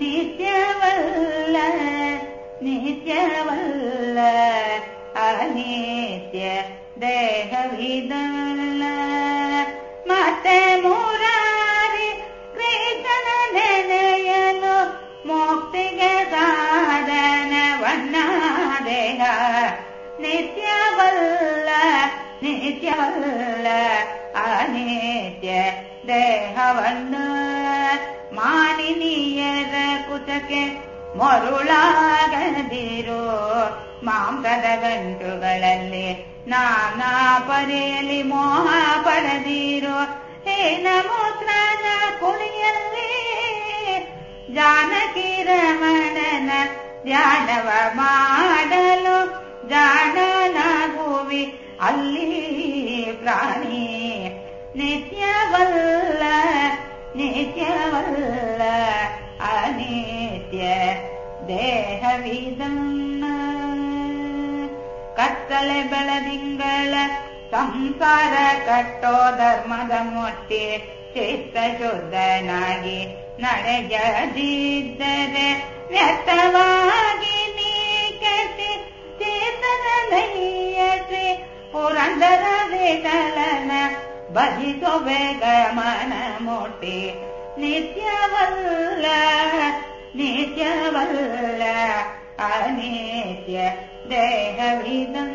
ನಿತ್ಯವಲ್ಲ ನಿತ್ಯವಲ್ಲ ಅನಿತ್ಯ ದೇಹವಿದಲ್ಲ ಮತ್ತೆ ಮೂರಾರಿ ಕೃಷ್ಣನ ನೆನೆಯಲು ಮುಕ್ತಿಗೆ ಸಾಧನವನ್ನ ದೇಹ ನಿತ್ಯವಲ್ಲ ನಿತ್ಯವಲ್ಲ ಅನಿತ್ಯ ದೇಹವನ್ನು ಮಾನಿನಿಯರ ಕುತಕ್ಕೆ ಮರುಳಾಗದಿರೋ ಮಾಂಸದ ಗಂಟುಗಳಲ್ಲಿ ನಾನಾ ಪರೆಯಲ್ಲಿ ಮೋಹ ಪಡೆದಿರೋ ಹೇ ನಮೋತ್ರನ ಕುಣಿಯಲ್ಲಿ ಜಾನಕಿ ರಮಣನ ಧ್ಯಾನವ ಮಾಡಲು ಜಾಣನಾಗುವಿ. ಅಲ್ಲಿ ಪ್ರಾಣಿ ನಿತ್ಯವಲ್ಲ ನಿತ್ಯವಲ್ಲ ಅನಿತ್ಯ ದೇಹವಿದನ್ನ ಕತ್ತಲೆ ಬೆಳದಿಂಗಳ ಸಂಸಾರ ಕಟ್ಟೋ ಧರ್ಮದ ಮೊಟ್ಟಿ ಚಿತ್ತ ಶುದ್ಧನಾಗಿ ನಡೆಯದಿದ್ದರೆ ವ್ಯರ್ಥವಾಗಿ ನೀ ಕಟ್ಟಿ ಚೇತನ ನೈಯಸಿ ಪುರಂದರ ವಿಠಲನ ಭಜಿಸೋ ಬೇಗ മമ്മൂട്ടി നിത്യവല്ല നിത്യവല്ല അനിത്യ ദേഹവിതം